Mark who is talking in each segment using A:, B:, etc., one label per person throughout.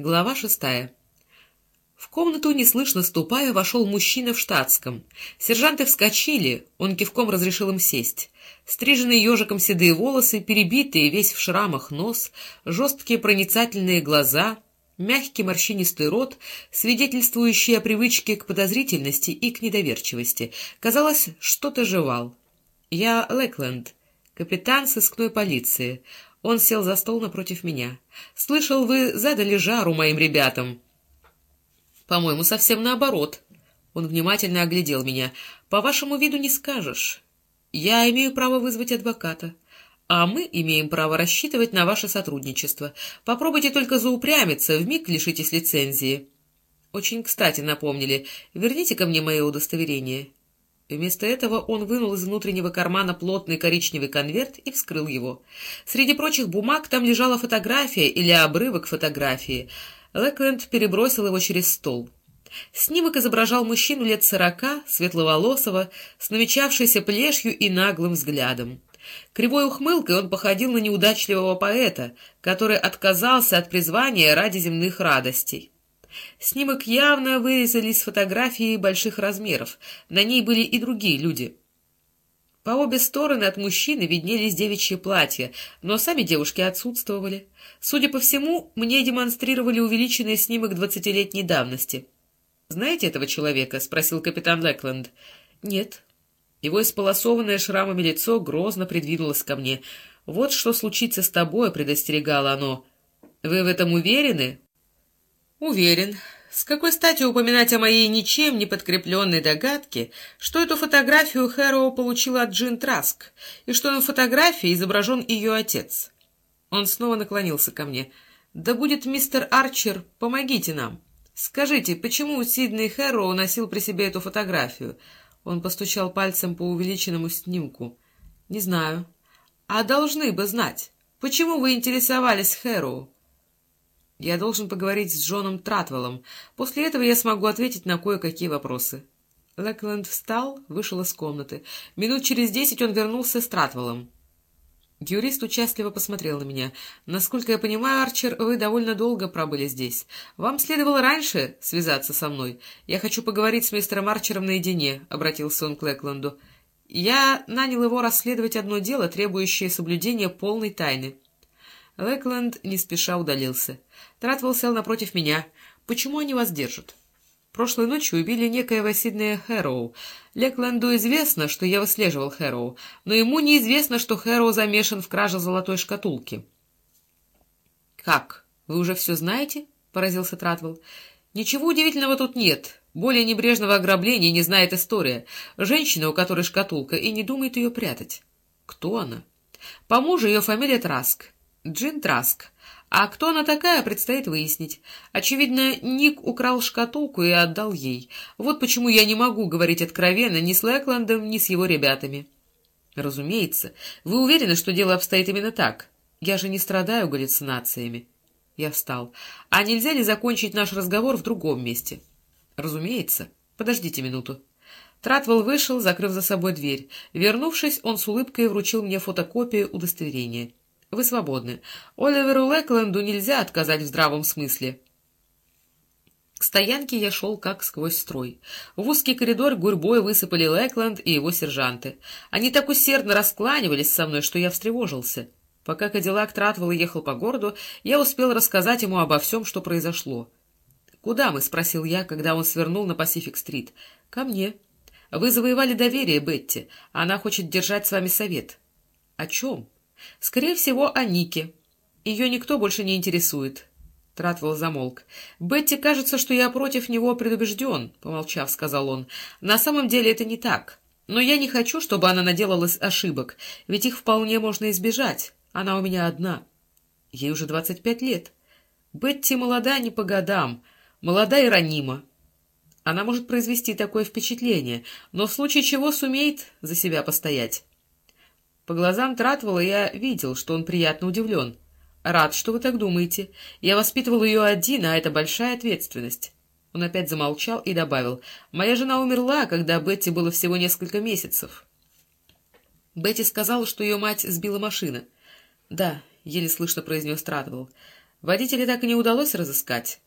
A: Глава шестая. В комнату, неслышно ступая, вошел мужчина в штатском. Сержанты вскочили, он кивком разрешил им сесть. Стриженные ежиком седые волосы, перебитые, весь в шрамах нос, жесткие проницательные глаза, мягкий морщинистый рот, свидетельствующий о привычке к подозрительности и к недоверчивости. Казалось, что-то жевал. «Я Лэкленд, капитан сыскной полиции». Он сел за стол напротив меня. «Слышал, вы задали жару моим ребятам». «По-моему, совсем наоборот». Он внимательно оглядел меня. «По вашему виду не скажешь. Я имею право вызвать адвоката, а мы имеем право рассчитывать на ваше сотрудничество. Попробуйте только заупрямиться, вмиг лишитесь лицензии». «Очень кстати напомнили. Верните ко мне мое удостоверение». Вместо этого он вынул из внутреннего кармана плотный коричневый конверт и вскрыл его. Среди прочих бумаг там лежала фотография или обрывок фотографии. Лэкленд перебросил его через стол. Снимок изображал мужчину лет сорока, светловолосого, с намечавшейся плешью и наглым взглядом. Кривой ухмылкой он походил на неудачливого поэта, который отказался от призвания ради земных радостей. Снимок явно вырезали из фотографии больших размеров. На ней были и другие люди. По обе стороны от мужчины виднелись девичьи платья, но сами девушки отсутствовали. Судя по всему, мне демонстрировали увеличенный снимок двадцатилетней давности. «Знаете этого человека?» — спросил капитан Лэкленд. «Нет». Его исполосованное шрамами лицо грозно придвинулось ко мне. «Вот что случится с тобой», — предостерегало оно. «Вы в этом уверены?» Уверен. С какой стати упоминать о моей ничем не подкрепленной догадке, что эту фотографию Хэроу получила от Джин Траск, и что на фотографии изображен ее отец? Он снова наклонился ко мне. «Да будет мистер Арчер, помогите нам. Скажите, почему Сидней Хэроу носил при себе эту фотографию?» Он постучал пальцем по увеличенному снимку. «Не знаю». «А должны бы знать. Почему вы интересовались Хэроу?» Я должен поговорить с Джоном Тратвеллом. После этого я смогу ответить на кое-какие вопросы. Лэкленд встал, вышел из комнаты. Минут через десять он вернулся с Тратвеллом. Юрист участливо посмотрел на меня. «Насколько я понимаю, Арчер, вы довольно долго пробыли здесь. Вам следовало раньше связаться со мной. Я хочу поговорить с мистером Арчером наедине», — обратился он к Лэкленду. «Я нанял его расследовать одно дело, требующее соблюдения полной тайны». Лэкленд не спеша удалился. Тратвелл сел напротив меня. «Почему они вас держат?» «Прошлой ночью убили некоего Сиднея Хэроу. Лекленду известно, что я выслеживал Хэроу, но ему неизвестно, что Хэроу замешан в краже золотой шкатулки». «Как? Вы уже все знаете?» — поразился Тратвелл. «Ничего удивительного тут нет. Более небрежного ограбления не знает история. Женщина, у которой шкатулка, и не думает ее прятать. Кто она? По мужу ее фамилия Траск. Джин Траск. А кто она такая, предстоит выяснить. Очевидно, Ник украл шкатулку и отдал ей. Вот почему я не могу говорить откровенно ни с Лэкландом, ни с его ребятами. Разумеется. Вы уверены, что дело обстоит именно так? Я же не страдаю галлюцинациями. Я встал. А нельзя ли закончить наш разговор в другом месте? Разумеется. Подождите минуту. Тратвелл вышел, закрыв за собой дверь. Вернувшись, он с улыбкой вручил мне фотокопию удостоверения. Вы свободны. Оливеру Лэкленду нельзя отказать в здравом смысле. К стоянке я шел как сквозь строй. В узкий коридор гурьбой высыпали Лэкленд и его сержанты. Они так усердно раскланивались со мной, что я встревожился. Пока Кадиллак Тратвелл ехал по городу, я успел рассказать ему обо всем, что произошло. «Куда мы?» — спросил я, когда он свернул на Пасифик-стрит. «Ко мне. Вы завоевали доверие, Бетти. Она хочет держать с вами совет». «О чем?» Скорее всего, о Нике. Ее никто больше не интересует. Тратвелл замолк. «Бетти кажется, что я против него предубежден», — помолчав, сказал он. «На самом деле это не так. Но я не хочу, чтобы она наделалась ошибок, ведь их вполне можно избежать. Она у меня одна. Ей уже двадцать пять лет. Бетти молода не по годам, молода и ранима. Она может произвести такое впечатление, но в случае чего сумеет за себя постоять. По глазам Тратвелла я видел, что он приятно удивлен. «Рад, что вы так думаете. Я воспитывал ее один, а это большая ответственность». Он опять замолчал и добавил, «Моя жена умерла, когда Бетти было всего несколько месяцев». Бетти сказала, что ее мать сбила машина. «Да», — еле слышно произнес Тратвелл. Водителя так и не удалось разыскать?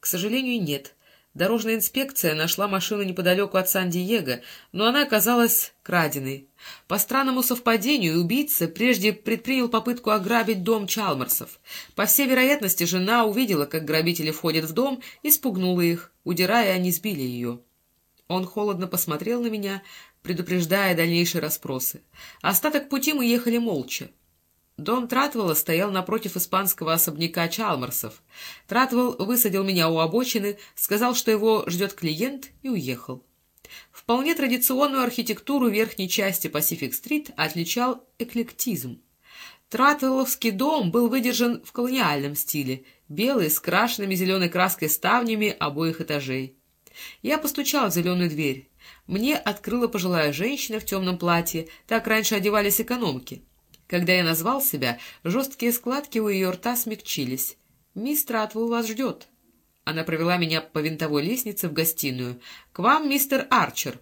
A: К сожалению, нет. Дорожная инспекция нашла машину неподалеку от Сан-Диего, но она оказалась краденой. По странному совпадению убийца прежде предпринял попытку ограбить дом Чалмарсов. По всей вероятности, жена увидела, как грабители входят в дом, и спугнула их. Удирая, они сбили ее. Он холодно посмотрел на меня, предупреждая дальнейшие расспросы. Остаток пути мы ехали молча. Дом Тратвелла стоял напротив испанского особняка Чалмарсов. Тратвелл высадил меня у обочины, сказал, что его ждет клиент, и уехал. Вполне традиционную архитектуру верхней части Пасифик-стрит отличал эклектизм. Тратвелловский дом был выдержан в колониальном стиле, белый, с крашенными зеленой краской ставнями обоих этажей. Я постучал в зеленую дверь. Мне открыла пожилая женщина в темном платье, так раньше одевались экономки. Когда я назвал себя, жесткие складки у ее рта смягчились. «Мисс Тратвелл вас ждет». Она провела меня по винтовой лестнице в гостиную. «К вам, мистер Арчер».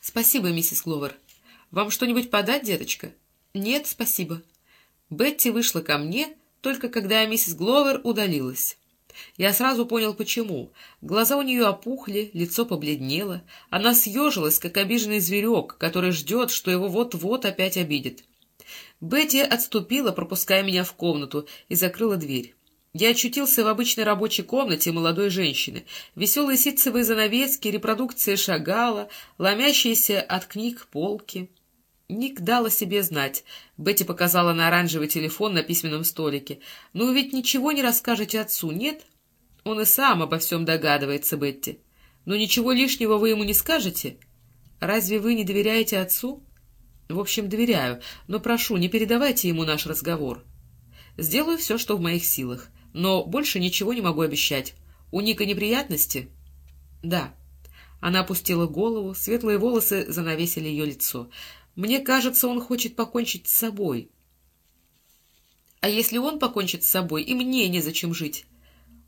A: «Спасибо, миссис Гловер. Вам что-нибудь подать, деточка?» «Нет, спасибо». Бетти вышла ко мне, только когда миссис Гловер удалилась. Я сразу понял, почему. Глаза у нее опухли, лицо побледнело. Она съежилась, как обиженный зверек, который ждет, что его вот-вот опять обидит. Бетти отступила, пропуская меня в комнату, и закрыла дверь. Я очутился в обычной рабочей комнате молодой женщины. Веселые ситцевые занавески, репродукция шагала, ломящиеся от книг полки. Ник дала себе знать. Бетти показала на оранжевый телефон на письменном столике. «Ну, вы ведь ничего не расскажете отцу, нет?» «Он и сам обо всем догадывается, Бетти. Но ничего лишнего вы ему не скажете? Разве вы не доверяете отцу?» В общем, доверяю, но прошу, не передавайте ему наш разговор. Сделаю все, что в моих силах, но больше ничего не могу обещать. У Ника неприятности? Да. Она опустила голову, светлые волосы занавесили ее лицо. Мне кажется, он хочет покончить с собой. А если он покончит с собой, и мне незачем жить?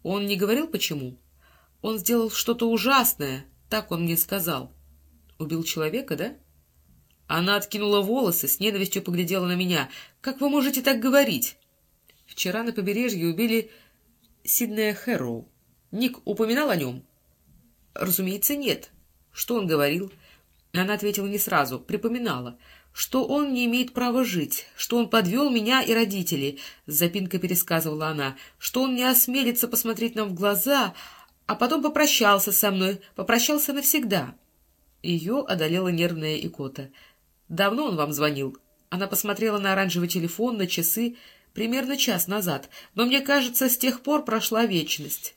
A: Он не говорил, почему? Он сделал что-то ужасное, так он мне сказал. Убил человека, да? — она откинула волосы, с ненавистью поглядела на меня. «Как вы можете так говорить?» «Вчера на побережье убили Сиднея Хэрроу. Ник упоминал о нем?» «Разумеется, нет. Что он говорил?» Она ответила не сразу, припоминала, что он не имеет права жить, что он подвел меня и родителей, — с запинкой пересказывала она, — что он не осмелится посмотреть нам в глаза, а потом попрощался со мной, попрощался навсегда. Ее одолела нервная икота — «Давно он вам звонил?» Она посмотрела на оранжевый телефон, на часы, примерно час назад, но, мне кажется, с тех пор прошла вечность.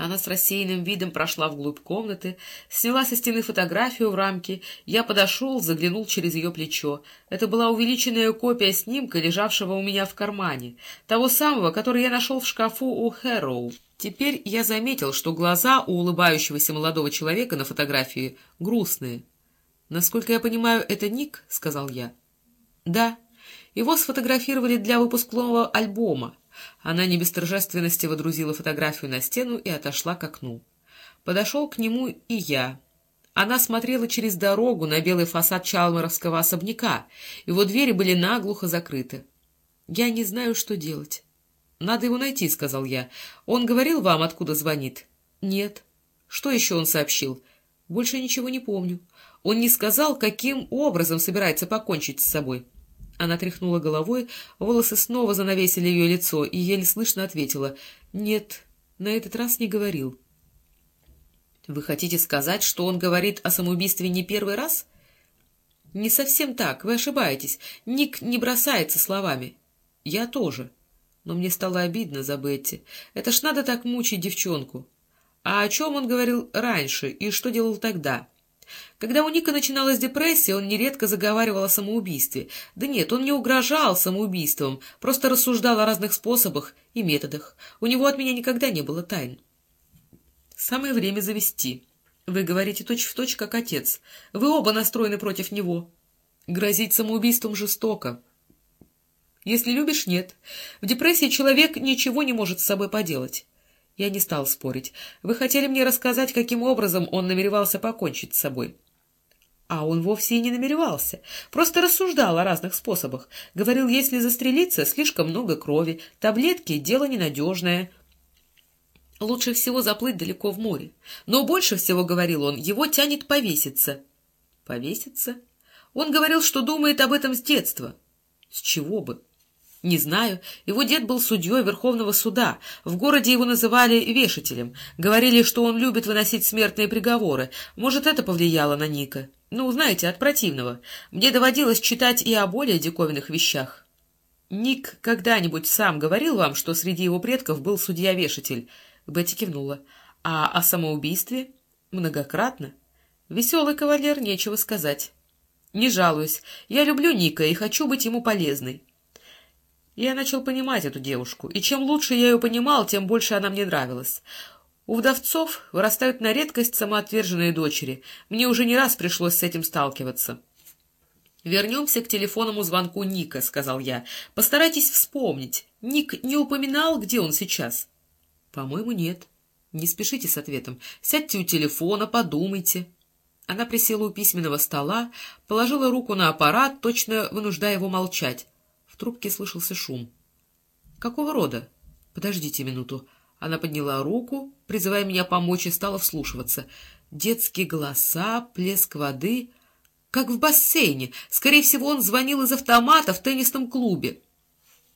A: Она с рассеянным видом прошла вглубь комнаты, сняла со стены фотографию в рамке. Я подошел, заглянул через ее плечо. Это была увеличенная копия снимка, лежавшего у меня в кармане, того самого, который я нашел в шкафу у Хэроу. Теперь я заметил, что глаза у улыбающегося молодого человека на фотографии грустные. «Насколько я понимаю, это Ник?» — сказал я. «Да. Его сфотографировали для выпускного альбома». Она не без торжественности водрузила фотографию на стену и отошла к окну. Подошел к нему и я. Она смотрела через дорогу на белый фасад Чалмаровского особняка. Его двери были наглухо закрыты. «Я не знаю, что делать». «Надо его найти», — сказал я. «Он говорил вам, откуда звонит?» «Нет». «Что еще он сообщил?» «Больше ничего не помню». Он не сказал, каким образом собирается покончить с собой. Она тряхнула головой, волосы снова занавесили ее лицо и еле слышно ответила «Нет, на этот раз не говорил». «Вы хотите сказать, что он говорит о самоубийстве не первый раз?» «Не совсем так, вы ошибаетесь. Ник не бросается словами. Я тоже. Но мне стало обидно за Бетти. Это ж надо так мучить девчонку. А о чем он говорил раньше и что делал тогда?» Когда у Ника начиналась депрессия, он нередко заговаривал о самоубийстве. Да нет, он не угрожал самоубийством, просто рассуждал о разных способах и методах. У него от меня никогда не было тайн. Самое время завести. Вы говорите точь-в-точь, точь, как отец. Вы оба настроены против него. Грозить самоубийством жестоко. Если любишь — нет. В депрессии человек ничего не может с собой поделать. Я не стал спорить. Вы хотели мне рассказать, каким образом он намеревался покончить с собой. А он вовсе и не намеревался. Просто рассуждал о разных способах. Говорил, если застрелиться, слишком много крови, таблетки — дело ненадежное. Лучше всего заплыть далеко в море. Но больше всего, говорил он, его тянет повеситься. Повеситься? Он говорил, что думает об этом с детства. С чего бы? Не знаю. Его дед был судьей Верховного суда. В городе его называли вешателем. Говорили, что он любит выносить смертные приговоры. Может, это повлияло на Ника. Ну, знаете, от противного. Мне доводилось читать и о более диковинных вещах. Ник когда-нибудь сам говорил вам, что среди его предков был судья-вешатель? Бетти кивнула. А о самоубийстве? Многократно. Веселый кавалер, нечего сказать. Не жалуюсь. Я люблю Ника и хочу быть ему полезной. Я начал понимать эту девушку, и чем лучше я ее понимал, тем больше она мне нравилась. У вдовцов вырастают на редкость самоотверженные дочери. Мне уже не раз пришлось с этим сталкиваться. «Вернемся к телефонному звонку Ника», — сказал я. «Постарайтесь вспомнить. Ник не упоминал, где он сейчас?» «По-моему, нет. Не спешите с ответом. Сядьте у телефона, подумайте». Она присела у письменного стола, положила руку на аппарат, точно вынуждая его молчать трубке слышался шум. «Какого рода?» «Подождите минуту». Она подняла руку, призывая меня помочь, и стала вслушиваться. Детские голоса, плеск воды... Как в бассейне. Скорее всего, он звонил из автомата в теннисном клубе.